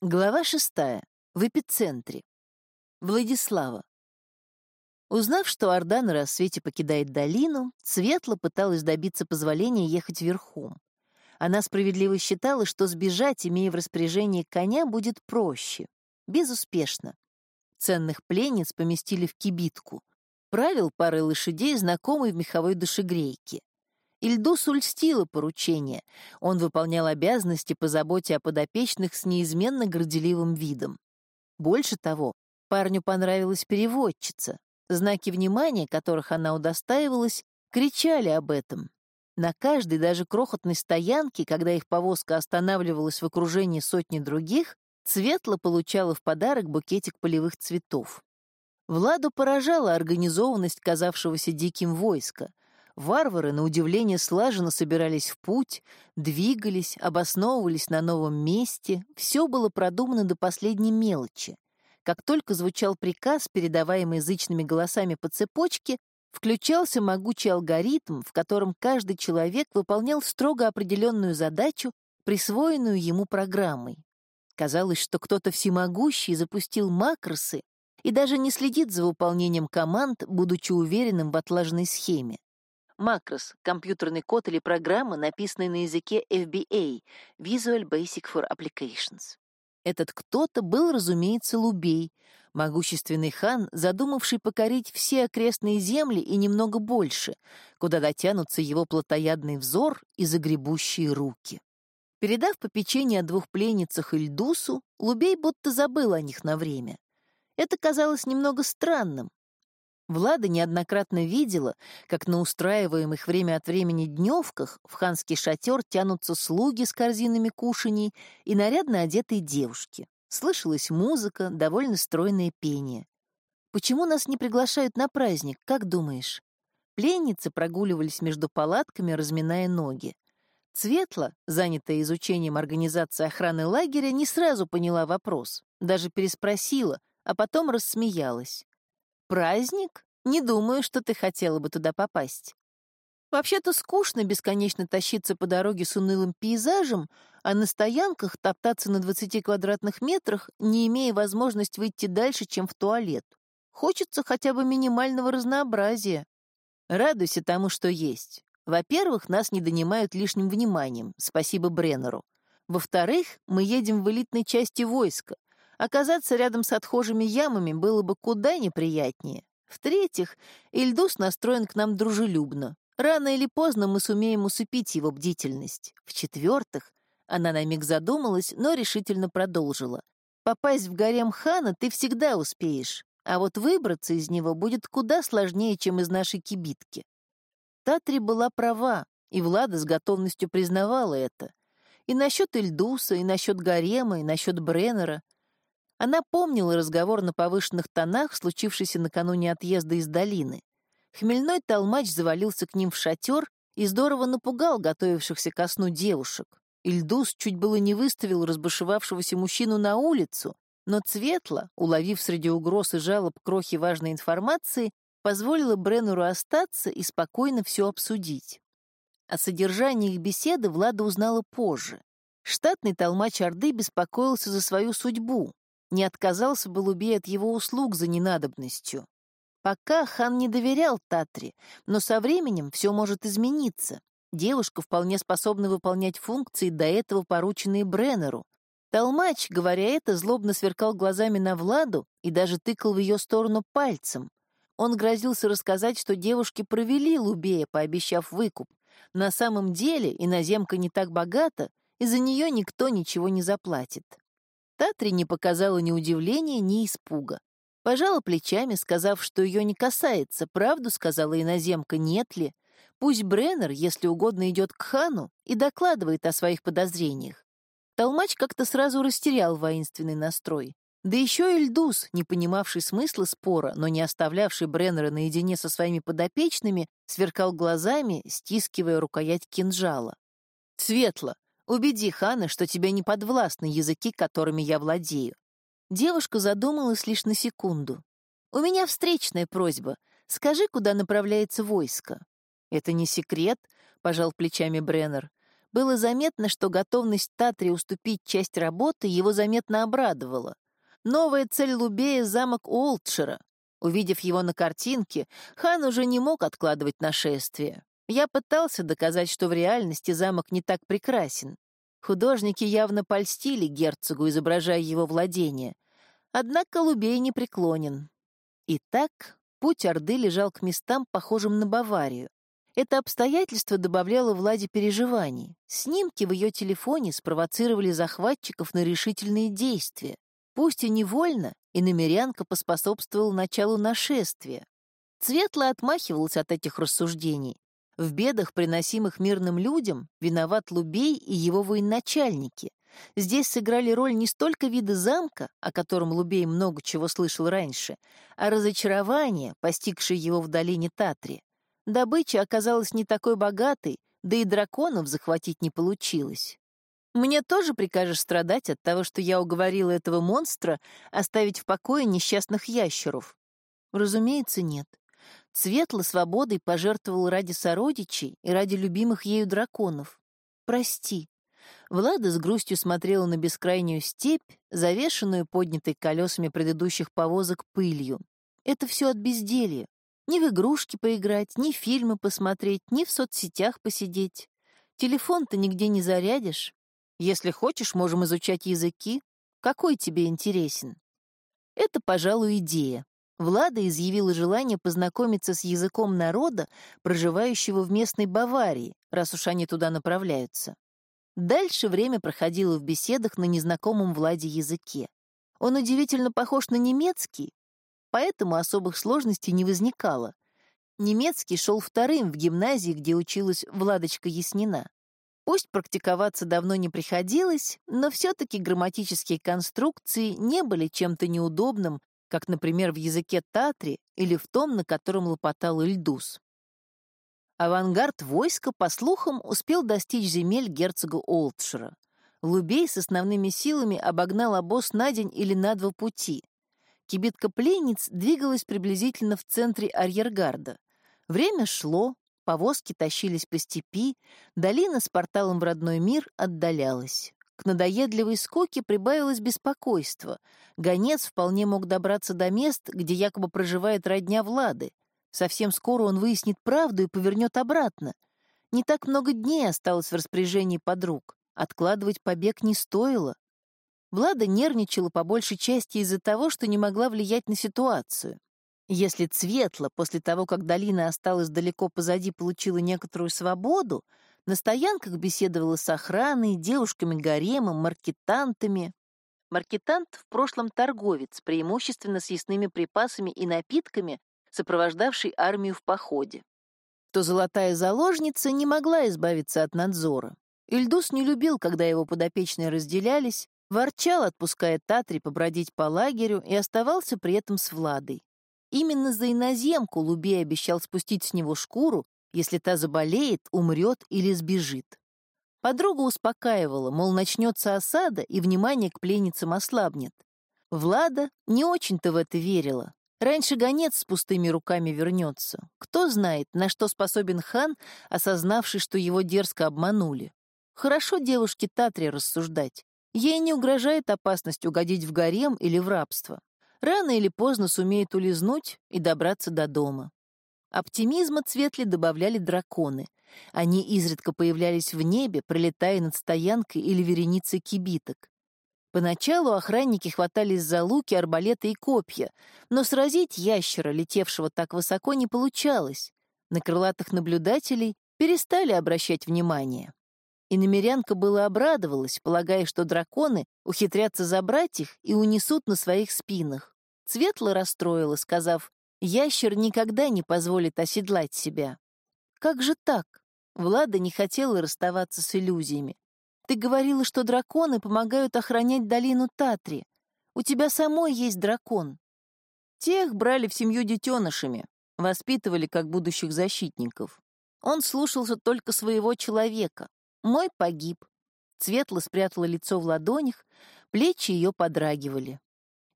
Глава шестая. В эпицентре. Владислава. Узнав, что Орда на рассвете покидает долину, Светла пыталась добиться позволения ехать верхом. Она справедливо считала, что сбежать, имея в распоряжении коня, будет проще. Безуспешно. Ценных пленниц поместили в кибитку. Правил парой лошадей, знакомый в меховой душегрейке. Ильдусу льстило поручение. Он выполнял обязанности по заботе о подопечных с неизменно горделивым видом. Больше того, парню понравилась переводчица. Знаки внимания, которых она удостаивалась, кричали об этом. На каждой, даже крохотной стоянке, когда их повозка останавливалась в окружении сотни других, Светла получала в подарок букетик полевых цветов. Владу поражала организованность казавшегося диким войска. Варвары, на удивление, слаженно собирались в путь, двигались, обосновывались на новом месте, все было продумано до последней мелочи. Как только звучал приказ, передаваемый язычными голосами по цепочке, включался могучий алгоритм, в котором каждый человек выполнял строго определенную задачу, присвоенную ему программой. Казалось, что кто-то всемогущий запустил макросы и даже не следит за выполнением команд, будучи уверенным в отлаженной схеме. Макрос — компьютерный код или программа, написанная на языке FBA — Visual Basic for Applications. Этот кто-то был, разумеется, Лубей, могущественный хан, задумавший покорить все окрестные земли и немного больше, куда дотянутся его плотоядный взор и загребущие руки. Передав попечение о двух пленницах Ильдусу, Лубей будто забыл о них на время. Это казалось немного странным, Влада неоднократно видела, как на устраиваемых время от времени дневках в ханский шатер тянутся слуги с корзинами кушаний и нарядно одетые девушки. Слышалась музыка, довольно стройное пение. «Почему нас не приглашают на праздник, как думаешь?» Пленницы прогуливались между палатками, разминая ноги. Цветла, занятая изучением организации охраны лагеря, не сразу поняла вопрос, даже переспросила, а потом рассмеялась. Праздник? Не думаю, что ты хотела бы туда попасть. Вообще-то скучно бесконечно тащиться по дороге с унылым пейзажем, а на стоянках топтаться на 20 квадратных метрах, не имея возможности выйти дальше, чем в туалет. Хочется хотя бы минимального разнообразия. Радуйся тому, что есть. Во-первых, нас не донимают лишним вниманием, спасибо Бреннеру. Во-вторых, мы едем в элитной части войска, Оказаться рядом с отхожими ямами было бы куда неприятнее. В-третьих, Ильдус настроен к нам дружелюбно. Рано или поздно мы сумеем усыпить его бдительность. В-четвертых, она на миг задумалась, но решительно продолжила. Попасть в гарем хана ты всегда успеешь, а вот выбраться из него будет куда сложнее, чем из нашей кибитки. Татри была права, и Влада с готовностью признавала это. И насчет Ильдуса, и насчет гарема, и насчет Бреннера — она помнила разговор на повышенных тонах, случившийся накануне отъезда из долины. Хмельной толмач завалился к ним в шатер и здорово напугал готовившихся ко сну девушек. Ильдус чуть было не выставил разбушевавшегося мужчину на улицу, но Цветла, уловив среди угроз и жалоб крохи важной информации, позволила Бреннеру остаться и спокойно все обсудить. О содержании их беседы Влада узнала позже. Штатный толмач Орды беспокоился за свою судьбу, не отказался бы Лубей от его услуг за ненадобностью. Пока хан не доверял Татре, но со временем все может измениться. Девушка вполне способна выполнять функции, до этого порученные Бреннеру. Толмач, говоря это, злобно сверкал глазами на Владу и даже тыкал в ее сторону пальцем. Он грозился рассказать, что девушки провели Лубея, пообещав выкуп. На самом деле иноземка не так богата, и за нее никто ничего не заплатит. Татри не показала ни удивления, ни испуга. Пожала плечами, сказав, что ее не касается, правду сказала иноземка, нет ли. Пусть Бреннер, если угодно, идет к хану и докладывает о своих подозрениях. Толмач как-то сразу растерял воинственный настрой. Да еще и Эльдус, не понимавший смысла спора, но не оставлявший Бреннера наедине со своими подопечными, сверкал глазами, стискивая рукоять кинжала. «Светло, Убеди хана, что тебе не подвластны языки, которыми я владею». Девушка задумалась лишь на секунду. «У меня встречная просьба. Скажи, куда направляется войско». «Это не секрет», — пожал плечами Бреннер. Было заметно, что готовность Татри уступить часть работы его заметно обрадовала. Новая цель Лубея — замок Уолтшира. Увидев его на картинке, хан уже не мог откладывать нашествие. Я пытался доказать, что в реальности замок не так прекрасен. Художники явно польстили герцогу, изображая его владение. Однако Лубей не преклонен. Итак, путь Орды лежал к местам, похожим на Баварию. Это обстоятельство добавляло Владе переживаний. Снимки в ее телефоне спровоцировали захватчиков на решительные действия. Пусть и невольно, и намерянка поспособствовала началу нашествия. Цветло отмахивался от этих рассуждений. В бедах, приносимых мирным людям, виноват Лубей и его военачальники. Здесь сыграли роль не столько виды замка, о котором Лубей много чего слышал раньше, а разочарование, постигшее его в долине Татри. Добыча оказалась не такой богатой, да и драконов захватить не получилось. Мне тоже прикажешь страдать от того, что я уговорила этого монстра оставить в покое несчастных ящеров? Разумеется, нет. Светло свободой пожертвовал ради сородичей и ради любимых ею драконов. Прости. Влада с грустью смотрела на бескрайнюю степь, завешенную поднятой колесами предыдущих повозок пылью. Это все от безделья. Ни в игрушки поиграть, ни фильмы посмотреть, ни в соцсетях посидеть. Телефон-то нигде не зарядишь. Если хочешь, можем изучать языки. Какой тебе интересен? Это, пожалуй, идея. Влада изъявила желание познакомиться с языком народа, проживающего в местной Баварии, раз уж они туда направляются. Дальше время проходило в беседах на незнакомом Владе языке. Он удивительно похож на немецкий, поэтому особых сложностей не возникало. Немецкий шел вторым в гимназии, где училась Владочка Яснина. Пусть практиковаться давно не приходилось, но все-таки грамматические конструкции не были чем-то неудобным, как, например, в языке татри или в том, на котором лопотал Ильдус. Авангард войска, по слухам, успел достичь земель герцога Олдшира. Лубей с основными силами обогнал обоз на день или на два пути. Кибитка пленниц двигалась приблизительно в центре арьергарда. Время шло, повозки тащились по степи, долина с порталом в родной мир отдалялась. К надоедливой скуке прибавилось беспокойство. Гонец вполне мог добраться до мест, где якобы проживает родня Влады. Совсем скоро он выяснит правду и повернет обратно. Не так много дней осталось в распоряжении подруг. Откладывать побег не стоило. Влада нервничала по большей части из-за того, что не могла влиять на ситуацию. Если Цветла после того, как долина осталась далеко позади, получила некоторую свободу, на стоянках беседовала с охраной, девушками гаремом, маркетантами. Маркетант в прошлом торговец, преимущественно с ясными припасами и напитками, сопровождавший армию в походе. То золотая заложница не могла избавиться от надзора. Ильдус не любил, когда его подопечные разделялись, Ворчал, отпуская Татри побродить по лагерю, и оставался при этом с Владой. Именно за иноземку Лубей обещал спустить с него шкуру, если та заболеет, умрет или сбежит. Подруга успокаивала, мол, начнется осада, и внимание к пленницам ослабнет. Влада не очень-то в это верила. Раньше гонец с пустыми руками вернется. Кто знает, на что способен хан, осознавший, что его дерзко обманули. Хорошо девушке Татре рассуждать. Ей не угрожает опасность угодить в гарем или в рабство. Рано или поздно сумеет улизнуть и добраться до дома. Оптимизма Цветли добавляли драконы. Они изредка появлялись в небе, пролетая над стоянкой или вереницей кибиток. Поначалу охранники хватались за луки, арбалеты и копья, но сразить ящера, летевшего так высоко, не получалось. На крылатых наблюдателей перестали обращать внимание. И намерянка была обрадовалась, полагая, что драконы ухитрятся забрать их и унесут на своих спинах. Светло расстроила, сказав, «Ящер никогда не позволит оседлать себя». «Как же так?» Влада не хотела расставаться с иллюзиями. «Ты говорила, что драконы помогают охранять долину Татри. У тебя самой есть дракон». Тех брали в семью детенышами, воспитывали как будущих защитников. Он слушался только своего человека, мой погиб. Светло спрятала лицо в ладонях, плечи ее подрагивали.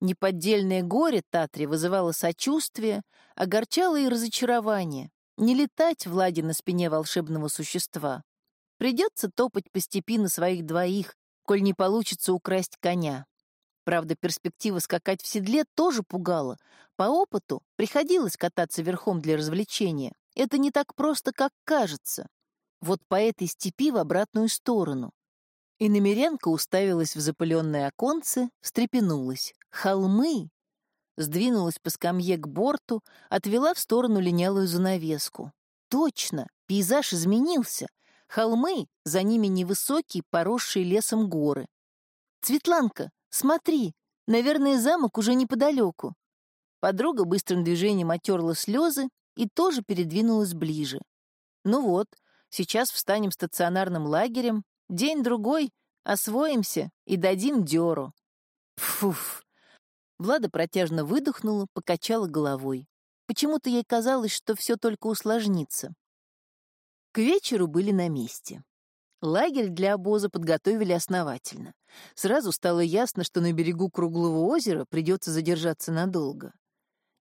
Неподдельное горе Татри вызывало сочувствие, огорчало и разочарование. Не летать Владе на спине волшебного существа. Придется топать по степи на своих двоих, коль не получится украсть коня. Правда, перспектива скакать в седле тоже пугала. По опыту приходилось кататься верхом для развлечения. Это не так просто, как кажется. Вот по этой степи в обратную сторону. И намерянка уставилась в запыленное оконце, встрепенулась. Холмы! Сдвинулась по скамье к борту, отвела в сторону линялую занавеску. Точно, пейзаж изменился. Холмы, за ними невысокие, поросшие лесом горы. «Светланка, смотри, наверное, замок уже неподалеку». Подруга быстрым движением отерла слезы и тоже передвинулась ближе. «Ну вот, сейчас встанем стационарным лагерем, день-другой, освоимся и дадим дёру». Фуф. Влада протяжно выдохнула, покачала головой. Почему-то ей казалось, что все только усложнится. К вечеру были на месте. Лагерь для обоза подготовили основательно. Сразу стало ясно, что на берегу круглого озера придется задержаться надолго.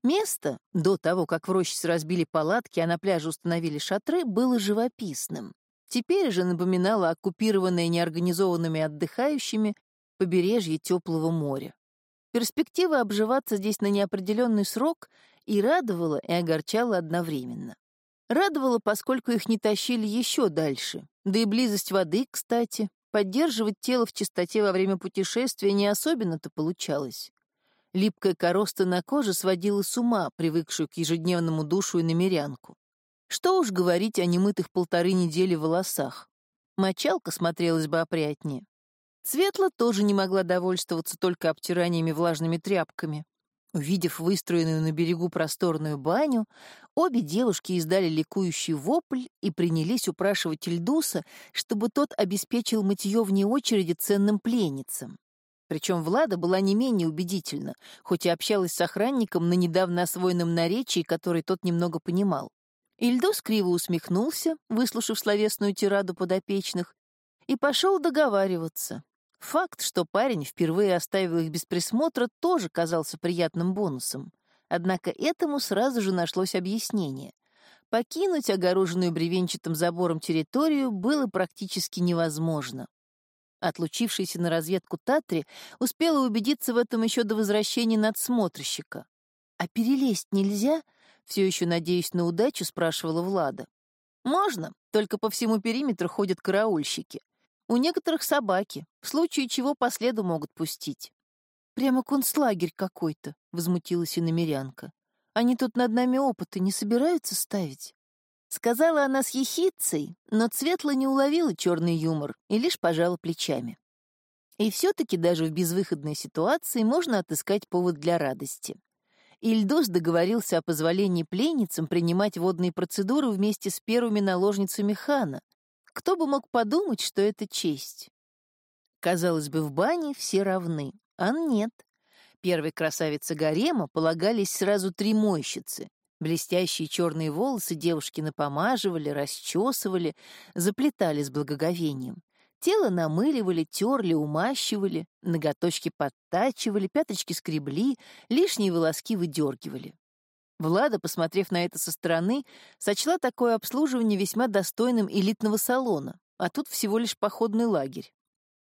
Место, до того, как в рощице разбили палатки, а на пляже установили шатры, было живописным. Теперь же напоминало оккупированное неорганизованными отдыхающими побережье теплого моря. Перспектива обживаться здесь на неопределенный срок и радовала, и огорчала одновременно. Радовало, поскольку их не тащили еще дальше. Да и близость воды, кстати. Поддерживать тело в чистоте во время путешествия не особенно-то получалось. Липкая короста на коже сводила с ума, привыкшую к ежедневному душу и намерянку. Что уж говорить о немытых полторы недели волосах. Мочалка смотрелась бы опрятнее. Светла тоже не могла довольствоваться только обтираниями влажными тряпками. Увидев выстроенную на берегу просторную баню, обе девушки издали ликующий вопль и принялись упрашивать Ильдуса, чтобы тот обеспечил мытье вне очереди ценным пленницам. Причем Влада была не менее убедительна, хоть и общалась с охранником на недавно освоенном наречии, который тот немного понимал. Ильдус криво усмехнулся, выслушав словесную тираду подопечных, и пошел договариваться. Факт, что парень впервые оставил их без присмотра, тоже казался приятным бонусом. Однако этому сразу же нашлось объяснение. Покинуть огороженную бревенчатым забором территорию было практически невозможно. Отлучившийся на разведку Татри успела убедиться в этом еще до возвращения надсмотрщика. «А перелезть нельзя?» — все еще надеясь на удачу, спрашивала Влада. «Можно, только по всему периметру ходят караульщики. У некоторых собаки, в случае чего по следу могут пустить. Прямо концлагерь какой-то, — возмутилась иномерянка. Они тут над нами опыты не собираются ставить? Сказала она с ехицей, но Цветла не уловила черный юмор и лишь пожала плечами. И все-таки даже в безвыходной ситуации можно отыскать повод для радости. Ильдос договорился о позволении пленницам принимать водные процедуры вместе с первыми наложницами хана, кто бы мог подумать, что это честь? Казалось бы, в бане все равны, а нет. Первой красавице гарема полагались сразу три мойщицы. Блестящие черные волосы девушки напомаживали, расчесывали, заплетали с благоговением. Тело намыливали, терли, умащивали, ноготочки подтачивали, пяточки скребли, лишние волоски выдергивали. Влада, посмотрев на это со стороны, сочла такое обслуживание весьма достойным элитного салона, а тут всего лишь походный лагерь.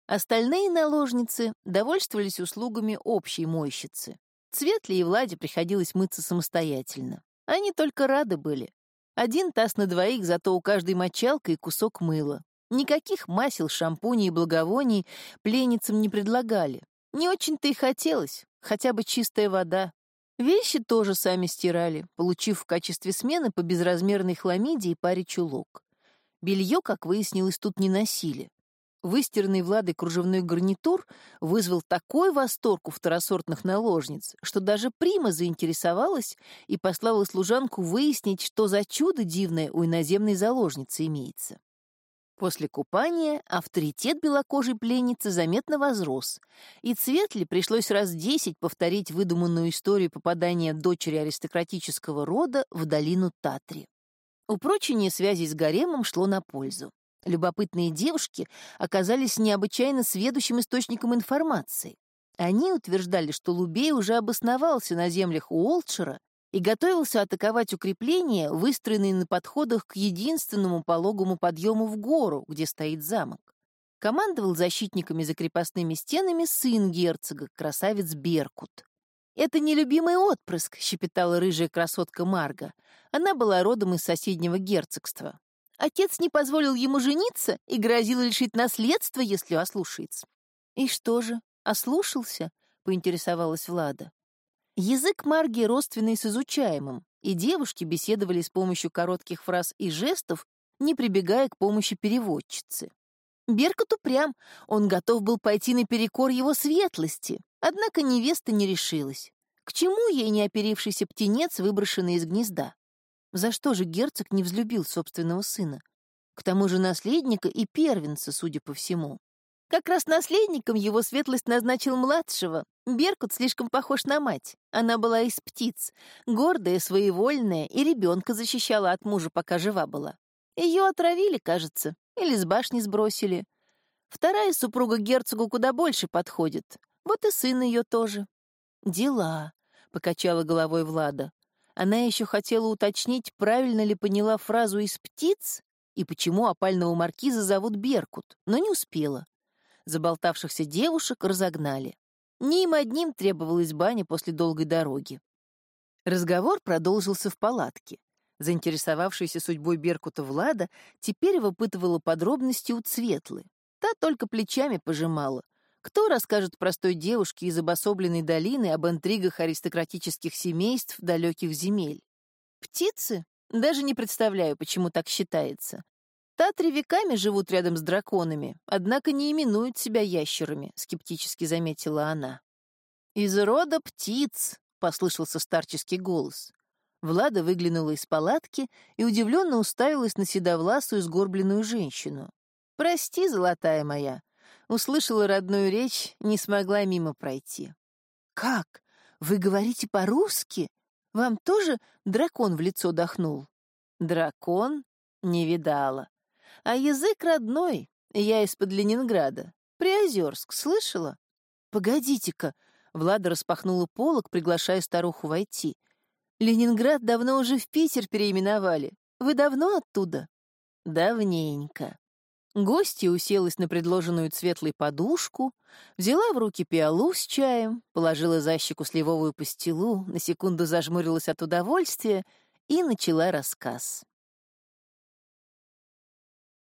Остальные наложницы довольствовались услугами общей мойщицы. Светле и Владе приходилось мыться самостоятельно. Они только рады были. Один таз на двоих, зато у каждой мочалка и кусок мыла. Никаких масел, шампуней и благовоний пленницам не предлагали. Не очень-то и хотелось, хотя бы чистая вода. Вещи тоже сами стирали, получив в качестве смены по безразмерной хламиде и паре чулок. Белье, как выяснилось, тут не носили. Выстиранный Владой кружевной гарнитур вызвал такой восторг у второсортных наложниц, что даже Прима заинтересовалась и послала служанку выяснить, что за чудо дивное у иноземной заложницы имеется. После купания авторитет белокожей пленницы заметно возрос, и Цветли пришлось раз десять повторить выдуманную историю попадания дочери аристократического рода в долину Татри. Упрочение связей с гаремом шло на пользу. Любопытные девушки оказались необычайно сведущим источником информации. Они утверждали, что Лубей уже обосновался на землях Уолтшира, и готовился атаковать укрепления, выстроенные на подходах к единственному пологому подъему в гору, где стоит замок. Командовал защитниками за крепостными стенами сын герцога, красавец Беркут. «Это нелюбимый отпрыск», — щепетала рыжая красотка Марга. Она была родом из соседнего герцогства. Отец не позволил ему жениться и грозил лишить наследства, если ослушается. «И что же, ослушался?» — поинтересовалась Влада. Язык Марги родственный с изучаемым, и девушки беседовали с помощью коротких фраз и жестов, не прибегая к помощи переводчицы. Беркут упрям, он готов был пойти наперекор его светлости, однако невеста не решилась. К чему ей неоперившийся птенец, выброшенный из гнезда? За что же герцог не взлюбил собственного сына? К тому же наследника и первенца, судя по всему. Как раз наследником его светлость назначил младшего. Беркут слишком похож на мать. Она была из птиц, гордая, своевольная, и ребенка защищала от мужа, пока жива была. Ее отравили, кажется, или с башни сбросили. Вторая супруга герцогу куда больше подходит. Вот и сын ее тоже. «Дела», — покачала головой Влада. Она еще хотела уточнить, правильно ли поняла фразу «из птиц» и почему опального маркиза зовут Беркут, но не успела. Заболтавшихся девушек разогнали. Не им одним требовалась баня после долгой дороги. Разговор продолжился в палатке. Заинтересовавшаяся судьбой Беркута Влада теперь выпытывала подробности у Цветлы. Та только плечами пожимала. Кто расскажет простой девушке из обособленной долины об интригах аристократических семейств далеких земель? Птицы? Даже не представляю, почему так считается. Татри веками живут рядом с драконами, однако не именуют себя ящерами, скептически заметила она. «Из рода птиц», — послышался старческий голос. Влада выглянула из палатки и удивленно уставилась на седовласую сгорбленную женщину. «Прости, золотая моя», услышала родную речь, не смогла мимо пройти. «Как? Вы говорите по-русски? Вам тоже дракон в лицо дохнул?» «Дракон? Не видала. А язык родной, я из-под Ленинграда. Приозерск, слышала?» «Погодите-ка», — Влада распахнула полок, приглашая старуху войти. Ленинград давно уже в Питер переименовали. Вы давно оттуда? Давненько. Гостья уселась на предложенную светлой подушку, взяла в руки пиалу с чаем, положила за щеку сливовую пастилу, на секунду зажмурилась от удовольствия и начала рассказ.